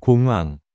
공항